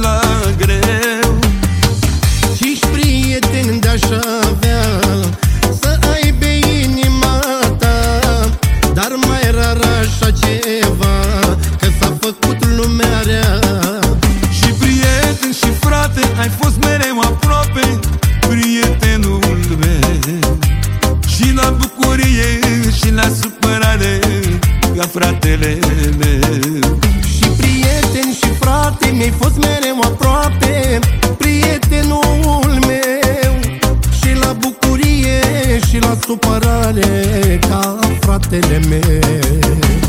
la greu. Și-și prieteni de-aș avea Să ai pe inima ta. Dar mai rar așa ceva Că s-a făcut lumea rea. Și prieten și frate Ai fost mereu aproape Prietenul meu. Și la bucurie și la supărare Ca fratele meu și frate Mi-ai fost mereu aproape Prietenul meu. Și la bucurie și la supărare Ca fratele meu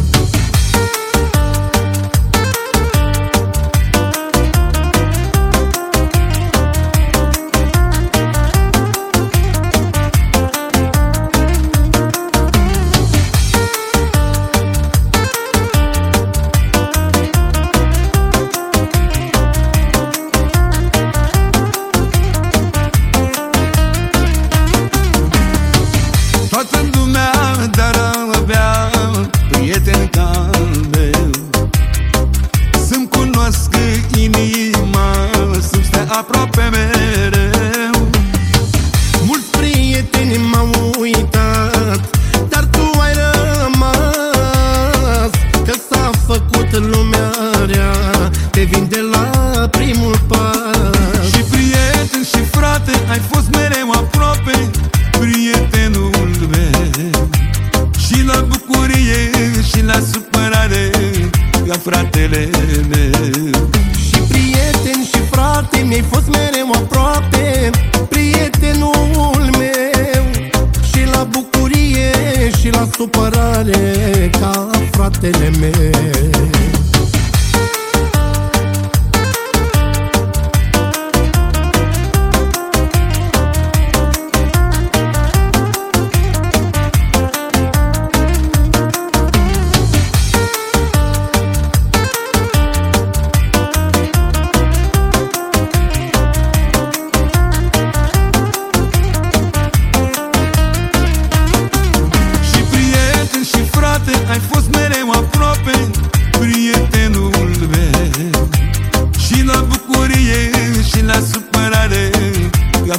aproape mereu. Mulți prieteni m-au uitat Dar tu ai rămas. Că s-a făcut lumea rea Te vin de la primul pas. Și prieten și frate Ai fost mereu aproape Prietenul meu. Și la bucurie și la supărare Ca fratele meu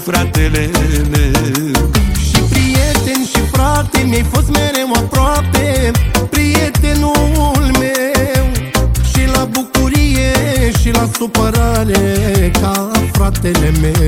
fratele meu. Și prieten și frate Mi-ai fost mereu aproape Prietenul meu. Și la bucurie și la supărare Ca fratele meu